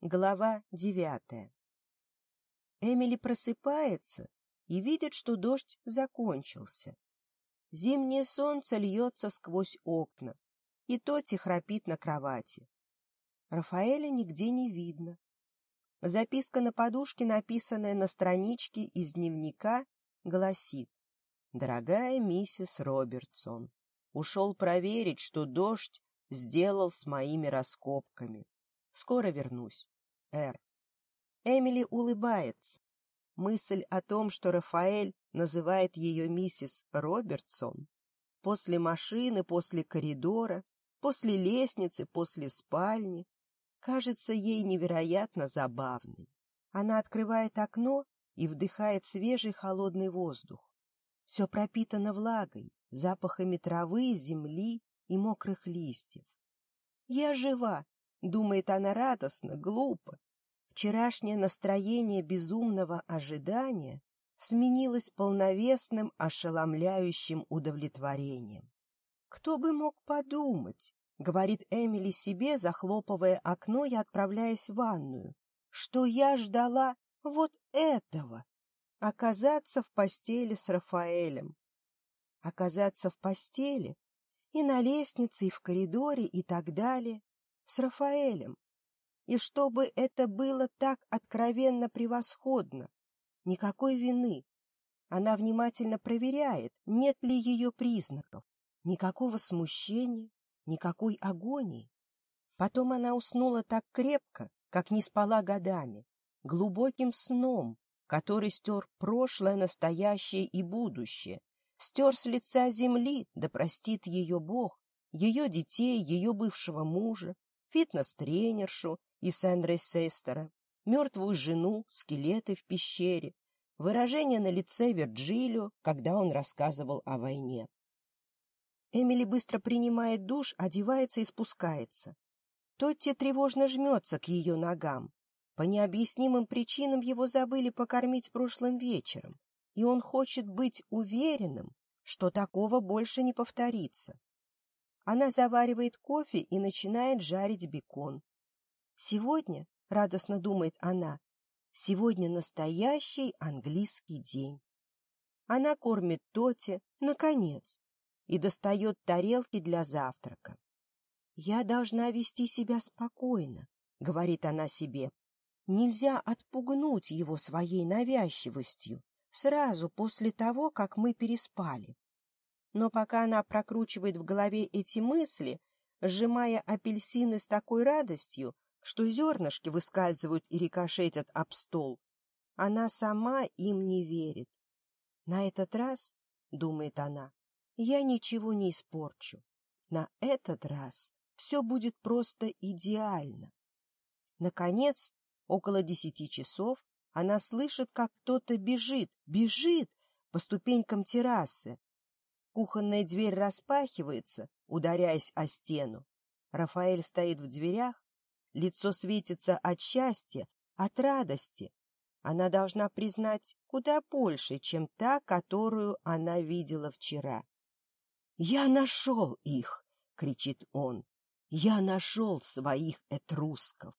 Глава девятая Эмили просыпается и видит, что дождь закончился. Зимнее солнце льется сквозь окна, и Тоти храпит на кровати. Рафаэля нигде не видно. Записка на подушке, написанная на страничке из дневника, гласит «Дорогая миссис Робертсон, ушел проверить, что дождь сделал с моими раскопками. Скоро вернусь. Р. Эмили улыбается. Мысль о том, что Рафаэль называет ее миссис Робертсон, после машины, после коридора, после лестницы, после спальни, кажется ей невероятно забавной. Она открывает окно и вдыхает свежий холодный воздух. Все пропитано влагой, запахами травы, земли и мокрых листьев. «Я жива!» Думает она радостно, глупо. Вчерашнее настроение безумного ожидания сменилось полновесным, ошеломляющим удовлетворением. «Кто бы мог подумать?» — говорит Эмили себе, захлопывая окно и отправляясь в ванную. «Что я ждала вот этого?» Оказаться в постели с Рафаэлем. Оказаться в постели и на лестнице, и в коридоре, и так далее с Рафаэлем. И чтобы это было так откровенно превосходно. Никакой вины. Она внимательно проверяет, нет ли ее признаков. Никакого смущения, никакой агонии. Потом она уснула так крепко, как не спала годами, глубоким сном, который стер прошлое, настоящее и будущее, стер с лица земли, да простит ее Бог, ее детей, ее бывшего мужа, фитнес-тренершу из Сен-Рейсестера, мертвую жену, скелеты в пещере, выражение на лице Вирджилио, когда он рассказывал о войне. Эмили быстро принимает душ, одевается и спускается. Тотти тревожно жмется к ее ногам. По необъяснимым причинам его забыли покормить прошлым вечером, и он хочет быть уверенным, что такого больше не повторится. Она заваривает кофе и начинает жарить бекон. Сегодня, радостно думает она, сегодня настоящий английский день. Она кормит Тоти, наконец, и достает тарелки для завтрака. «Я должна вести себя спокойно», — говорит она себе. «Нельзя отпугнуть его своей навязчивостью сразу после того, как мы переспали. Но пока она прокручивает в голове эти мысли, сжимая апельсины с такой радостью, что зернышки выскальзывают и рикошетят об стол, она сама им не верит. На этот раз, думает она, я ничего не испорчу. На этот раз все будет просто идеально. Наконец, около десяти часов, она слышит, как кто-то бежит, бежит по ступенькам террасы, Кухонная дверь распахивается, ударяясь о стену. Рафаэль стоит в дверях, лицо светится от счастья, от радости. Она должна признать куда больше, чем та, которую она видела вчера. «Я нашел их!» — кричит он. «Я нашел своих этрусков!»